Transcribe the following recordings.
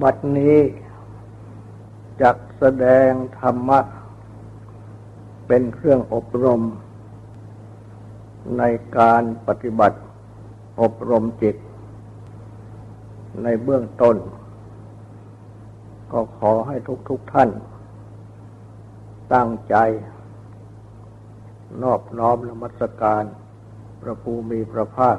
บัดนี้จักแสดงธรรมะ เป็นเครื่องอบรม ในการปฏิบัติอบรมจิต ในเบื้องต้น ก็ขอให้ทุกๆทท่าน ตั้งใจ นอบน้อมนมัสการ พระภูมิพระภาค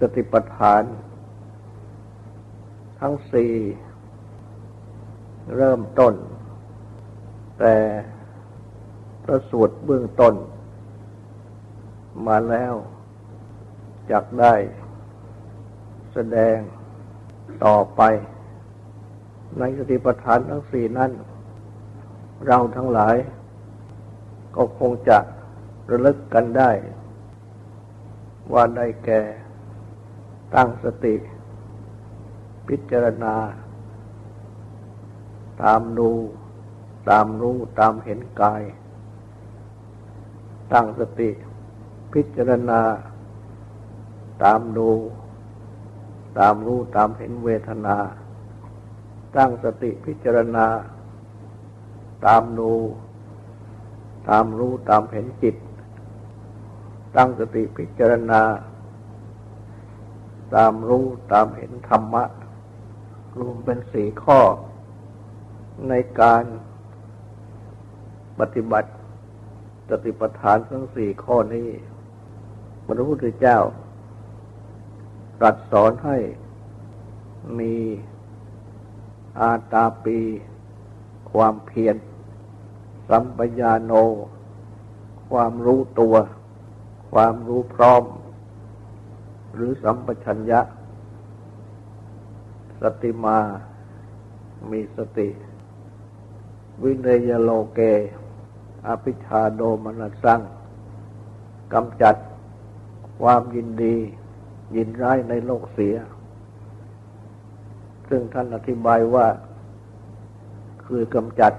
สติปัฏฐาน ทั้งสี่เริ่มต้น แต่ประสูตรเบื้องต้น มาแล้วจากได้แสดงต่อไป ในสติปัฏฐานทั้งสี่นั้น เราทั้งหลาย ก็คงจะระลึกกันได้ ว่าได้แก่ ตั้งสติ พิจารณา ตามดู ตามรู้ตามเห็นกาย ตั้งสติ พิจารณา ตามดู ตามรู้ตามเห็นเวทนา ตั้งสติพิจารณา ตามดู ตามรู้ตามเห็นจิต ตั้งสติพิจารณา ตามรู้ตามเห็นธรรมะ รวมเป็นสี่ข้อ ในการปฏิบัติสติปัฏฐานทั้งสี่ข้อนี้พระพุทธเจ้า ตรัสสอนให้มีอาตาปี ความเพียรสัมปญาโน ความรู้ตัว ความรู้พร้อม หรือสัมปชัญญะ สติมา มีสติ วินยโลเก อภิชาโดมนสังกำจัดความยินดี ยินร้ายในโลกเสีย ซึ่งท่านอธิบายว่า คือกำจัด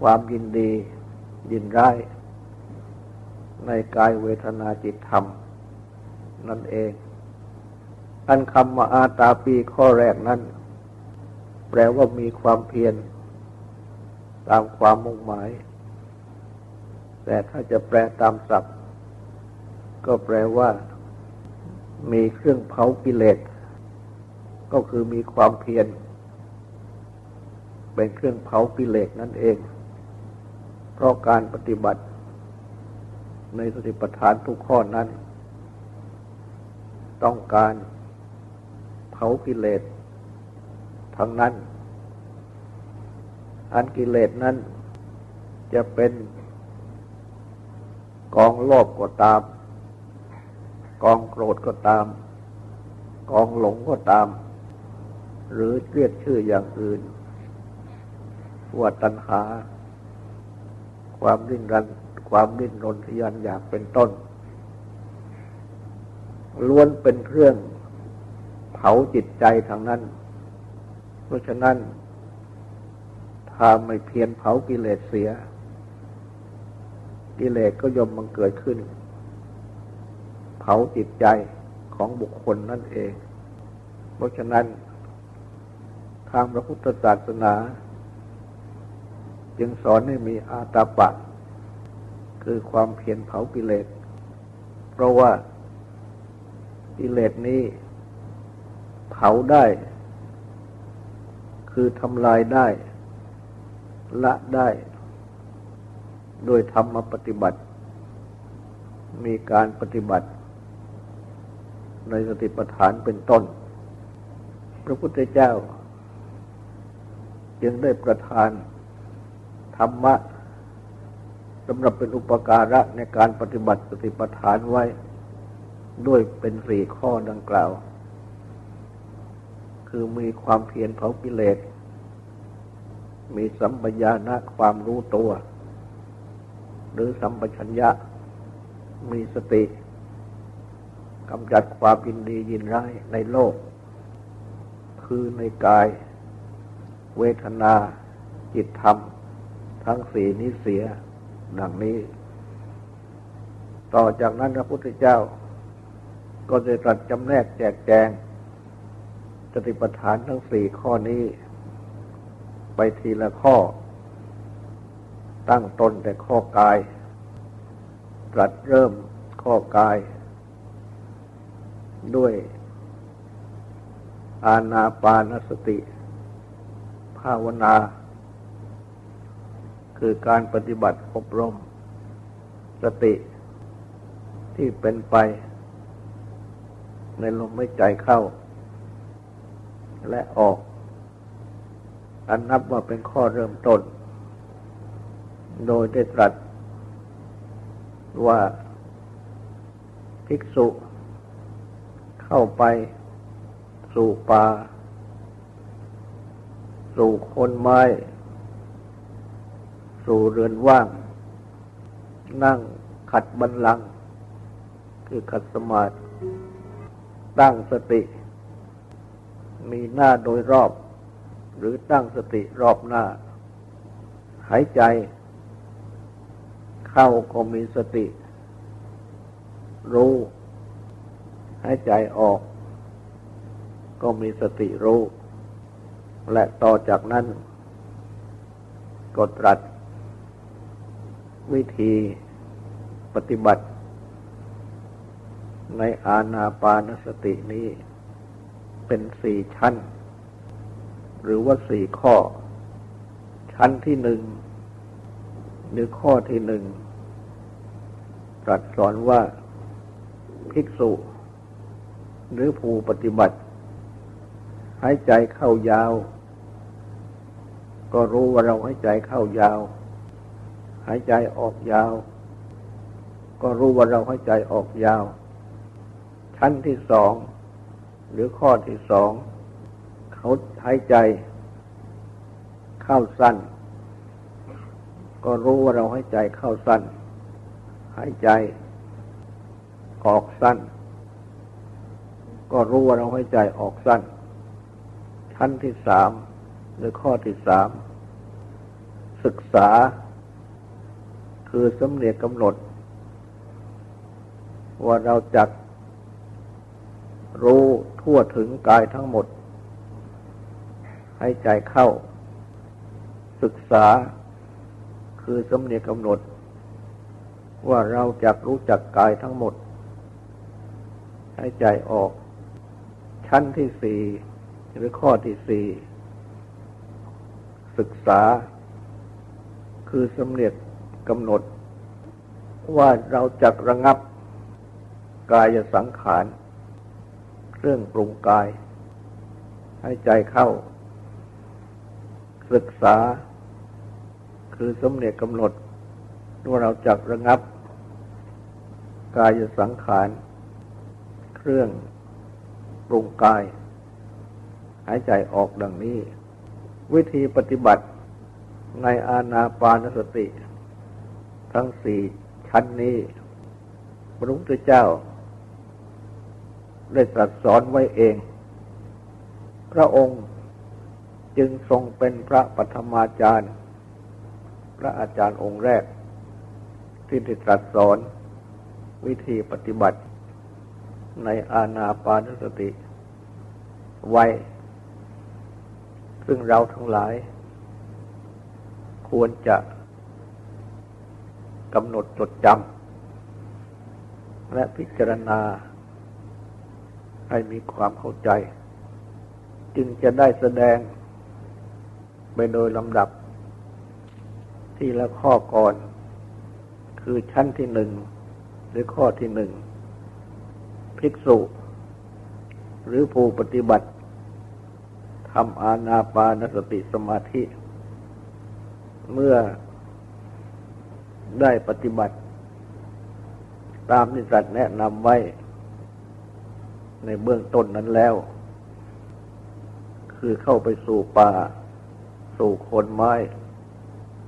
ความยินดี ยินร้าย ในกายเวทนาจิตธรรม นั่นเอง อันคำว่าอาตาปีข้อแรกนั้น แปลว่ามีความเพียรตามความมุ่งหมาย แต่ถ้าจะแปลตามศัพท์ ก็แปลว่า มีเครื่องเผากิเลส ก็คือมีความเพียรเป็นเครื่องเผากิเลสนั่นเอง เพราะการปฏิบัติในสติปัฏฐานทุกข้อนั้น ต้องการเผากิเลสทั้งนั้น อันกิเลสนั้นจะเป็นกองโลภก็ตาม กองโกรธก็ตาม กองหลงก็ตาม หรือเรียกชื่ออย่างอื่นว่าตัณหา ความดิ้นรัน ความดิ้นรนทยานอยากเป็นต้น ล้วนเป็นเครื่องเผาจิตใจทางนั้น เพราะฉะนั้น ถ้าไม่เพียรเผากิเลสเสีย กิเลสก็ย่อมมันเกิดขึ้น เผาจิตใจของบุคคลนั่นเอง เพราะฉะนั้น ทางพระพุทธศาสนา จึงสอนให้มีอาตาปะ คือความเพียรเผากิเลส เพราะว่า กิเลสนี้เผาได้ คือทำลายได้ ละได้ โดยธรรมปฏิบัติ มีการปฏิบัติ ในสติปัฏฐานเป็นต้น พระพุทธเจ้า จึงได้ประทาน ธรรมะสำหรับเป็นอุปการะในการปฏิบัติสติปัฏฐานไว้ ด้วยเป็นสี่ข้อดังกล่าว คือมีความเพียรเผากิเลส มีสัมปญานะความรู้ตัว หรือสัมปชัญญะ มีสติกำจัดความยินดียินร้ายในโลก คือในกาย เวทนา จิตธรรม ทั้งสี่นี้เสีย ดังนี้ ต่อจากนั้นพระพุทธเจ้า ก็จะตรัสจำแนกแจกแจงสติปัฏฐานทั้งสี่ข้อนี้ ไปทีละข้อ ตั้งต้นแต่ข้อกาย ตรัสเริ่มข้อกาย ด้วย อาณาปานสติ ภาวนา คือการปฏิบัติอบรม สติที่เป็นไป ในลมไม่ใจเข้า และออก อันนับว่าเป็นข้อเริ่มต้น โดยได้ตรัส ว่าภิกษุเข้าไปสู่ป่า สู่คนไม้ สู่เรือนว่าง นั่งขัดบันลัง คือขัดสมาธิ ตั้งสติ มีหน้าโดยรอบ หรือตั้งสติรอบหน้า หายใจ เข้าก็มีสติ รู้ หายใจออก ก็มีสติรู้ และต่อจากนั้นก็ตรัสวิธีปฏิบัติ ในอาณาปานสตินี้ เป็นสี่ชั้น หรือว่าสี่ข้อ ชั้นที่หนึ่งหรือข้อที่หนึ่งตรัสสอนว่าภิกษุ หรือผู้ปฏิบัติ หายใจเข้ายาว ก็รู้ว่าเราหายใจเข้ายาว หายใจออกยาว ก็รู้ว่าเราหายใจออกยาว ชั้นที่สอง หรือข้อที่สอง เขาหายใจเข้าสั้น ก็รู้ว่าเราหายใจเข้าสั้น หายใจออกสั้น ก็รู้ว่าเราหายใจออกสั้น ชั้นที่สามหรือข้อที่สาม ศึกษา คือสำเนียกกำหนด ว่าเราจัก รู้ทั่วถึงกายทั้งหมด ให้ใจเข้า ศึกษาคือสำเนียกำหนด ว่าเราจะรู้จักกายทั้งหมด ให้ใจออก ชั้นที่สี่หรือข้อที่สี่ศึกษา คือสำเนียกกำหนด ว่าเราจะระงับกายสังขาร รื่องปรุงกาย ให้ใจเข้า ศึกษา คือสมเด็จกำหนดว่าเราจักระงับ กายสังขาร เครื่องปรุงกาย หายใจออกดังนี้ วิธีปฏิบัติในอาณาปานสติ ทั้งสี่ชั้นนี้พระพุทธเจ้า ได้ตรัสสอนไว้เอง พระองค์จึงทรงเป็นพระปฐมาจารย์ พระอาจารย์องค์แรก ที่ได้ตรัสสอนวิธีปฏิบัติในอาณาปานสติ ไว้ ซึ่งเราทั้งหลาย ควรจะกำหนดจดจำและพิจารณา ให้มีความเข้าใจ จึงจะได้แสดงไปโดยลำดับ ที่ละข้อก่อน คือชั้นที่หนึ่งหรือข้อที่หนึ่งภิกษุ หรือผู้ปฏิบัติทำอาณาปานสติสมาธิ เมื่อได้ปฏิบัติ ตามที่สัตว์แนะนำไว้ ในเบื้องต้นนั้นแล้ว คือเข้าไปสู่ป่า สู่คนไม้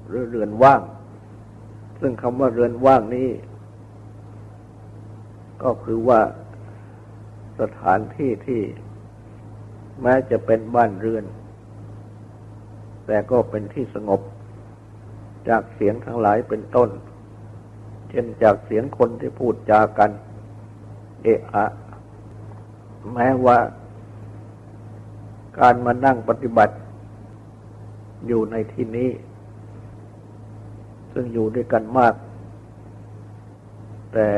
หรือเรือนว่าง ซึ่งคำว่าเรือนว่างนี้ ก็คือว่าสถานที่ที่ แม้จะเป็นบ้านเรือน แต่ก็เป็นที่สงบ จากเสียงทั้งหลายเป็นต้น เช่นจากเสียงคนที่พูดจากัน เอะอะ แม้ว่า การมานั่งปฏิบัติ อยู่ในที่นี้ ซึ่งอยู่ด้วยกันมาก แต่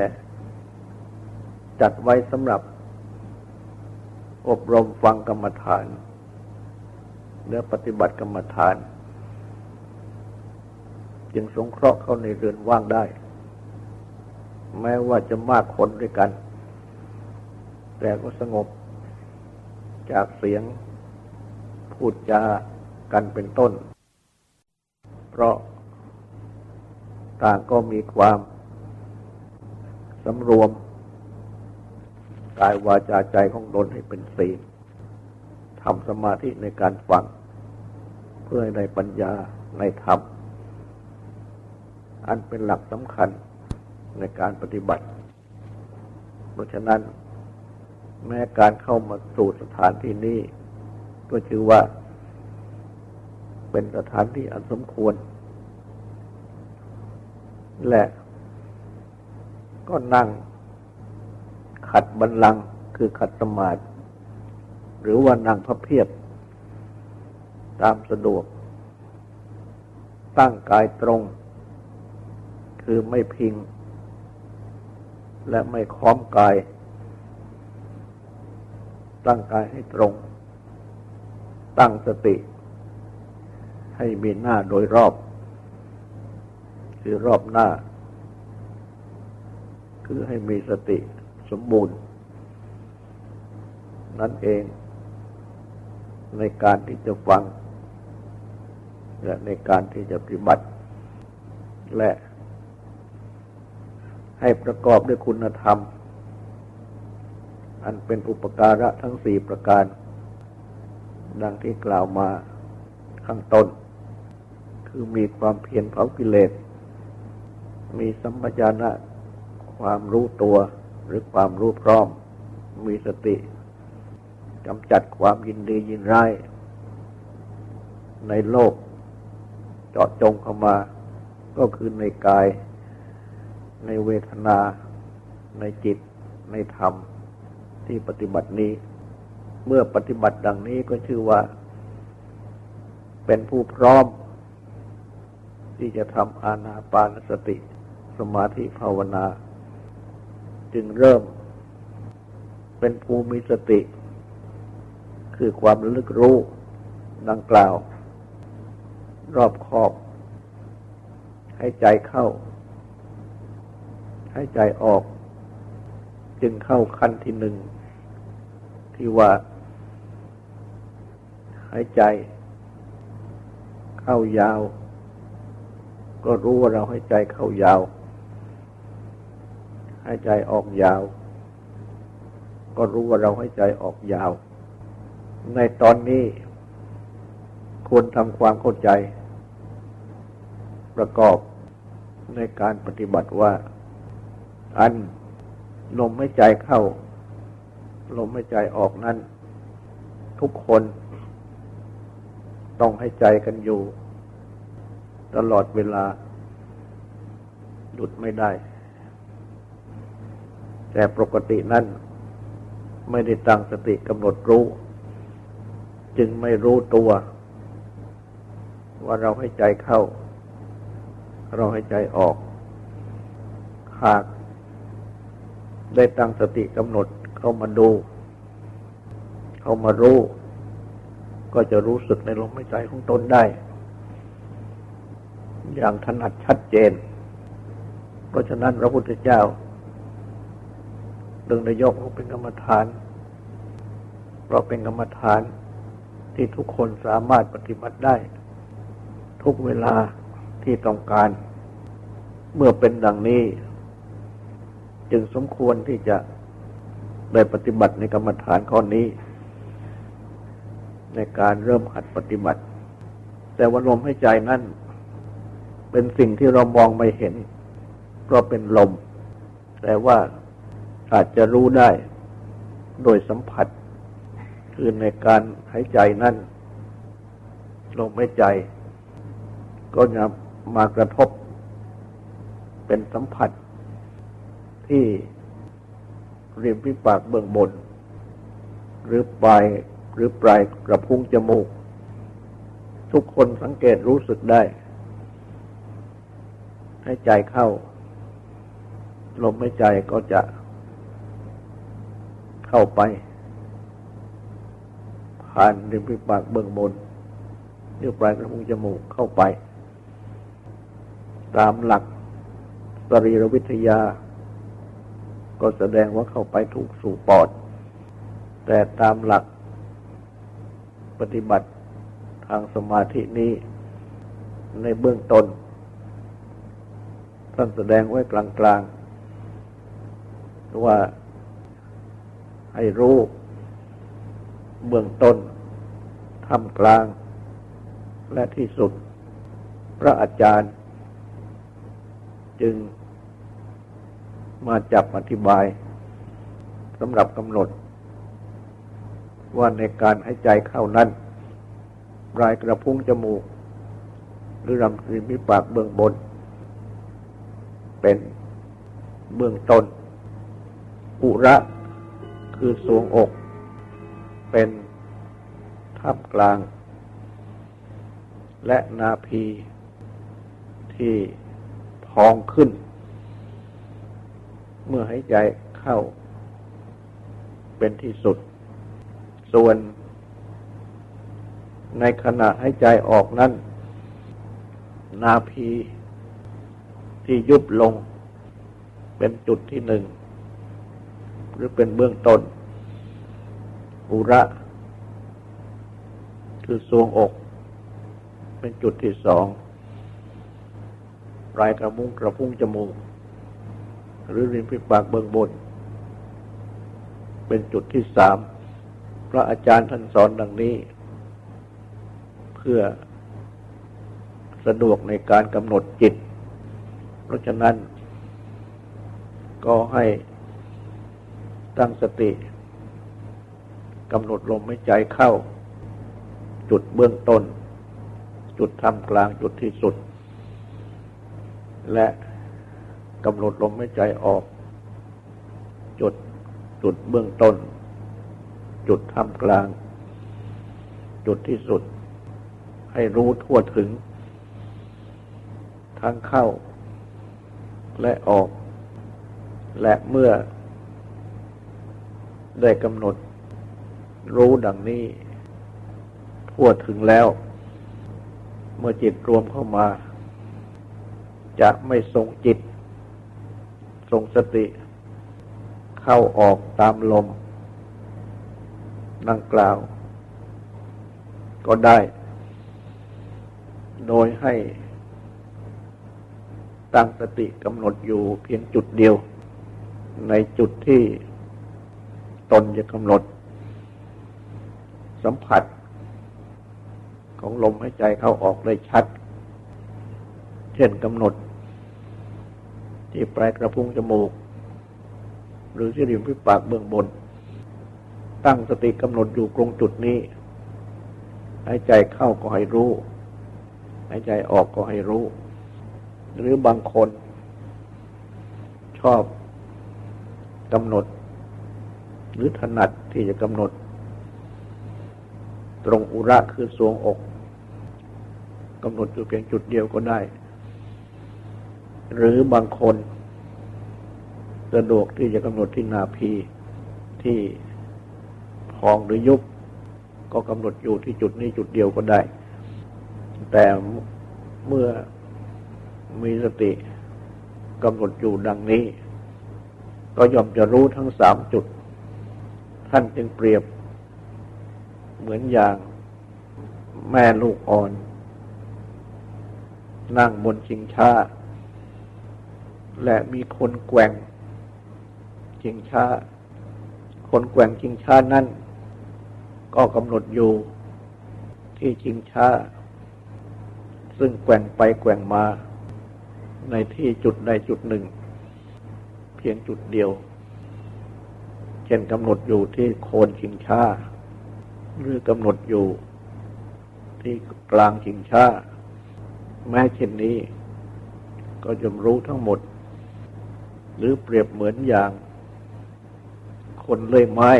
จัดไว้สำหรับ อบรมฟังกรรมฐาน และปฏิบัติกรรมฐาน จึงสงเคราะห์เข้าในเรือนว่างได้ แม้ว่าจะมากคนด้วยกัน แต่ก็สงบจากเสียงพูดจากันเป็นต้น เพราะต่างก็มีความสำรวมกายวาจาใจของตนให้เป็นศีลทำสมาธิในการฟัง เพื่อให้ได้ปัญญาในธรรม อันเป็นหลักสำคัญในการปฏิบัติ เพราะฉะนั้น แม้การเข้ามาสู่สถานที่นี้ก็ชื่อว่า เป็นสถานที่อันสมควร และก็นั่งขัดบันลังคือขัดสมาธิหรือว่านั่งพระเพียบ ตามสะดวก ตั้งกายตรง คือไม่พิง และไม่ค้อมกาย ตั้งกายให้ตรง ตั้งสติ ให้มีหน้าโดยรอบ คือรอบหน้า คือให้มีสติสมบูรณ์ นั่นเองในการที่จะฟัง และในการที่จะปฏิบัติ และให้ประกอบด้วยคุณธรรม อันเป็นอุปการะทั้งสี่ประการ ดังที่กล่าวมาข้างต้น คือมีความเพียรเผากิเลส มีสัมปญานะความรู้ตัวหรือความรู้พร้อม มีสติกำจัดความยินดียินร้าย ในโลกเจาะจงเข้ามา ก็คือในกาย ในเวทนา ในจิต ในธรรม ที่ปฏิบัตินี้ เมื่อปฏิบัติดังนี้ก็ชื่อว่า เป็นผู้พร้อม ที่จะทำอานาปานสติ สมาธิภาวนา จึงเริ่ม เป็นภูมิสติ คือความระลึกรู้ดังกล่าว รอบขอบ ให้ใจเข้า ให้ใจออก จึงเข้าขั้นที่หนึ่ง ที่ว่า หายใจ เข้ายาว ก็รู้ว่าเราให้ใจเข้ายาว หายใจออกยาว ก็รู้ว่าเราให้ใจออกยาว ในตอนนี้ควรทำความเข้าใจ ประกอบในการปฏิบัติว่า อันลมให้ใจเข้า ลมให้ใจออกนั้น ทุกคน ต้องให้ใจกันอยู่ ตลอดเวลา หยุดไม่ได้ แต่ปกตินั้น ไม่ได้ตั้งสติกำหนดรู้ จึงไม่รู้ตัว ว่าเราให้ใจเข้า เราให้ใจออก หากได้ตั้งสติกำหนด เข้ามาดู เข้ามารู้ ก็จะรู้สึกในลมหายใจของตนได้ อย่างถนัดชัดเจน เพราะฉะนั้นพระพุทธเจ้าดึงนายกเป็นกรรมฐาน เพราะเป็นกรรมฐานที่ทุกคนสามารถปฏิบัติได้ ทุกเวลาที่ต้องการ เมื่อเป็นดังนี้ จึงสมควรที่จะ ได้ปฏิบัติในกรรมฐานข้อนี้ ในการเริ่มหัดปฏิบัติ แต่ว่าลมหายใจนั่นเป็นสิ่งที่เรามองไม่เห็น เพราะเป็นลม แต่ว่าอาจจะรู้ได้โดยสัมผัส คือในการหายใจนั่นลมหายใจ ก็จะมากระทบเป็นสัมผัสที่ ริมฝีปากเบื้องบน หรือปลายหรือปลายกระพุ้งจมูก ทุกคนสังเกตรู้สึกได้ ให้ใจเข้า ลมหายใจก็จะเข้าไป ผ่านริมฝีปากเบื้องบนเนื้อปลายกระพุ้งจมูกเข้าไป ตามหลักสรีรวิทยา ก็แสดงว่าเข้าไปถูกสู่ปอด แต่ตามหลักปฏิบัติทางสมาธินี้ ในเบื้องต้นท่านแสดงไว้กลางๆ ว่าให้รู้เบื้องต้นทำกลาง และที่สุด พระอาจารย์ จึง มาจับอธิบายสำหรับกำหนด ว่าในการให้ใจเข้านั้นรายกระพุ้งจมูก หรือลำริมปากเบื้องบน เป็นเบื้องต้นอุระคือสวงอก เป็นทับกลาง และนาพีที่พองขึ้น เมื่อหายใจเข้า เป็นที่สุด ส่วน ในขณะหายใจออกนั้น นาพีที่ยุบลง เป็นจุดที่หนึ่ง หรือเป็นเบื้องต้น อุระ คือทรวงอก เป็นจุดที่สองปลายกระมุ้งกระพุ้งจมูก หรือริมฝีปากเบื้องบน เป็นจุดที่สามพระอาจารย์ท่านสอนดังนี้ เพื่อสะดวกในการกำหนดจิต เพราะฉะนั้น ก็ให้ตั้งสติกำหนดลมหายใจเข้า จุดเบื้องต้น จุดทำกลางจุดที่สุด และ กำหนดลมหายใจออก จุดจุดเบื้องต้น จุดทำกลาง จุดที่สุด ให้รู้ทั่วถึง ทั้งเข้า และออก และเมื่อ ได้กำหนด รู้ดังนี้ ทั่วถึงแล้ว เมื่อจิตรวมเข้ามา จะไม่ทรงจิต ทรงสติ เข้าออกตามลมดังกล่าว ก็ได้ โดยให้ตั้งสติกำหนดอยู่เพียงจุดเดียว ในจุดที่ตนจะกำหนด สัมผัส ของลมหายใจเข้าออกได้ชัด เช่นกำหนด ที่ปลายกระพุ้งจมูก หรือที่ริมฝีปากเบื้องบน ตั้งสติกำหนดอยู่ตรงจุดนี้หายใจเข้าก็ให้รู้หายใจออกก็ให้รู้ หรือบางคน ชอบกำหนด หรือถนัดที่จะกำหนด ตรงอุระคือสวงอกกำหนดอยู่เพียงจุดเดียวก็ได้ หรือบางคนสะดวกที่จะกำหนดที่นาพีที่พองหรือยุบ ก็กำหนดอยู่ที่จุดนี้จุดเดียวก็ได้ แต่เมื่อมีสติกำหนดอยู่ดังนี้ ก็ย่อมจะรู้ทั้งสามจุด ท่านจึงเปรียบ เหมือนอย่างแม่ลูกอ่อน นั่งบนชิงช้า และมีคนแกว่งชิงช้า คนแกว่งชิงช้านั้นก็กำหนดอยู่ที่ชิงช้า ซึ่งแกว่งไปแกว่งมา ในที่จุดใดจุดหนึ่ง เพียงจุดเดียว เช่นกำหนดอยู่ที่โคนชิงช้า หรือกำหนดอยู่ที่กลางชิงช้า แม้เช่นนี้ก็จะรู้ทั้งหมด หรือเปรียบเหมือนอย่าง คนเลื่อยไม้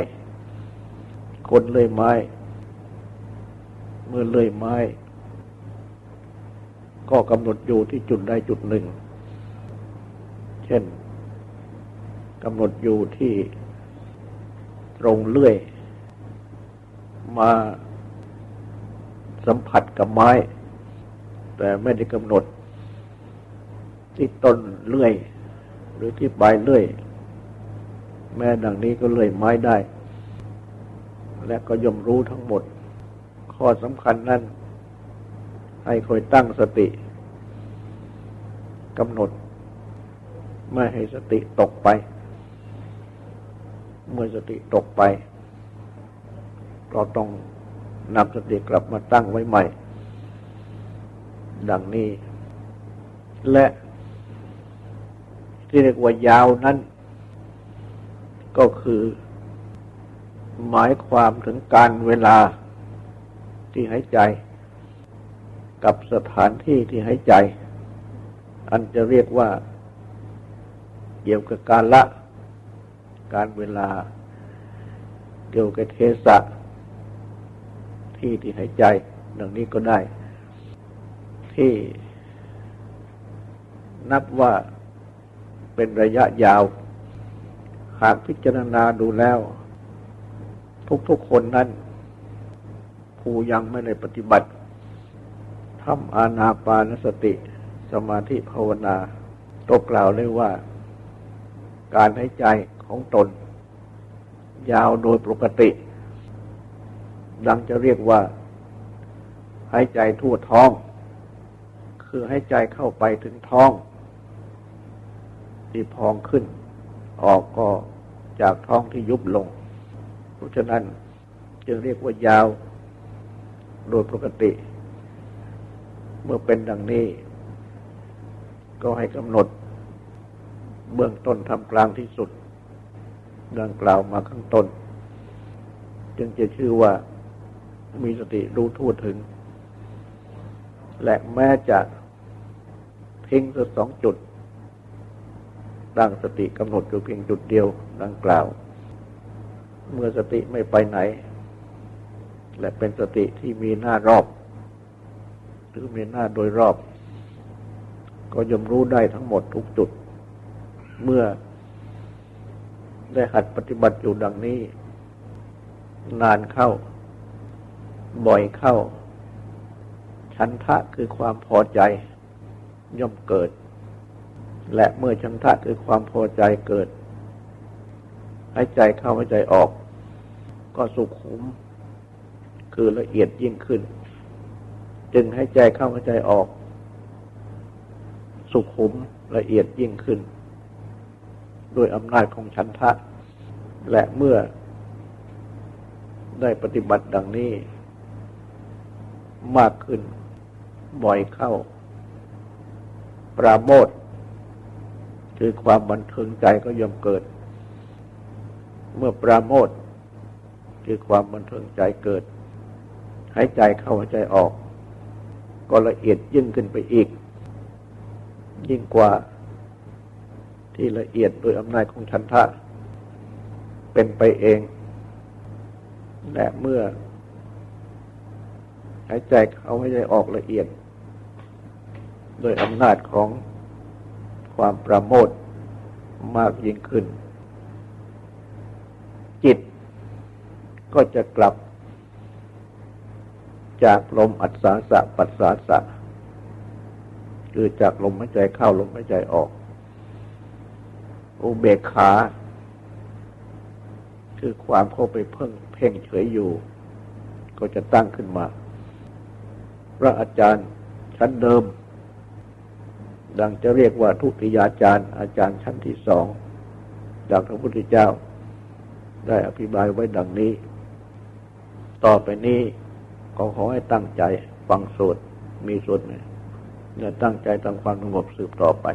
คนเลื่อยไม้ เมื่อเลื่อยไม้ ก็กำหนดอยู่ที่จุดใดจุดหนึ่ง เช่นกำหนดอยู่ที่ตรงเลื่อย มาสัมผัสกับไม้ แต่ไม่ได้กำหนดที่ต้นเลื่อย หรือที่ปลายเลื่อย แม้ดังนี้ก็เลื่อยไม้ได้ และก็ย่อมรู้ทั้งหมด ข้อสำคัญนั้น ให้คอยตั้งสติกำหนด ไม่ให้สติตกไป เมื่อสติตกไปก็ต้องนำสติกลับมาตั้งไว้ใหม่ ดังนี้และ ที่เรียกว่ายาวนั้น ก็คือ หมายความถึงการเวลาที่หายใจ กับสถานที่ที่หายใจ อันจะเรียกว่า เกี่ยวกับการละ การเวลา เกี่ยวกับเทศะที่ที่หายใจดังนี้ก็ได้ ที่นับว่า เป็นระยะยาว หากพิจารณาดูแล้ว ทุกๆคนนั้น ผู้ยังไม่ได้ปฏิบัติทำอานาปานสติ สมาธิภาวนาตกกล่าวเลยว่า การหายใจของตน ยาวโดยปกติ ดังจะเรียกว่าหายใจทั่วท้อง คือหายใจเข้าไปถึงท้อง ที่พองขึ้น ออกก็จากท้องที่ยุบลง เพราะฉะนั้นจึงเรียกว่ายาวโดยปกติ เมื่อเป็นดังนี้ ก็ให้กำหนด เบื้องต้นทำกลางที่สุดดังกล่าวมาข้างต้น จึงจะชื่อว่ามีสติรู้ทั่วถึง และแม้จะทิ้งสักสองจุด ดังสติกำหนดอยู่เพียงจุดเดียวดังกล่าว เมื่อสติไม่ไปไหน และเป็นสติที่มีหน้ารอบ หรือมีหน้าโดยรอบ ก็ย่อมรู้ได้ทั้งหมดทุกจุด เมื่อได้หัดปฏิบัติอยู่ดังนี้ นานเข้า บ่อยเข้า ชันทะคือความพอใจย่อมเกิด และเมื่อชันทะคือความพอใจเกิดให้ใจเข้าให้ใจออก ก็สุขุม คือละเอียดยิ่งขึ้น จึงให้ใจเข้าใจออก สุขุมละเอียดยิ่งขึ้น โดยอำนาจของฉันทะ และเมื่อได้ปฏิบัติดังนี้ มากขึ้นบ่อยเข้า ปราโมท คือความบันเทิงใจก็ย่อมเกิด เมื่อปราโมทคือความบันเทิงใจเกิดหายใจเข้าหายใจออก ก็ละเอียดยิ่งขึ้นไปอีก ยิ่งกว่าที่ละเอียดโดยอำนาจของชันทะ เป็นไปเอง และเมื่อหายใจเข้าหายใจออกละเอียด โดยอำนาจของ ความประโมทมากยิ่งขึ้น จิตก็จะกลับจากลมอัศาสะปัสสาสะคือจากลมหายใจเข้าลมหายใจออก อุเบกขา คือความเข้าไปเพ่งเพ่งเฉยอยู่ ก็จะตั้งขึ้นมา พระอาจารย์ชั้นเดิม ดังจะเรียกว่าทุติยาจารย์ อาจารย์ชั้นที่สองจากพระพุทธเจ้า ได้อภิบายไว้ดังนี้ ต่อไปนี้ก็ขอให้ตั้งใจฟังสวดมีสวดเนี่ยเนี่ยตั้งใจตั้งความสงบสืบต่อไป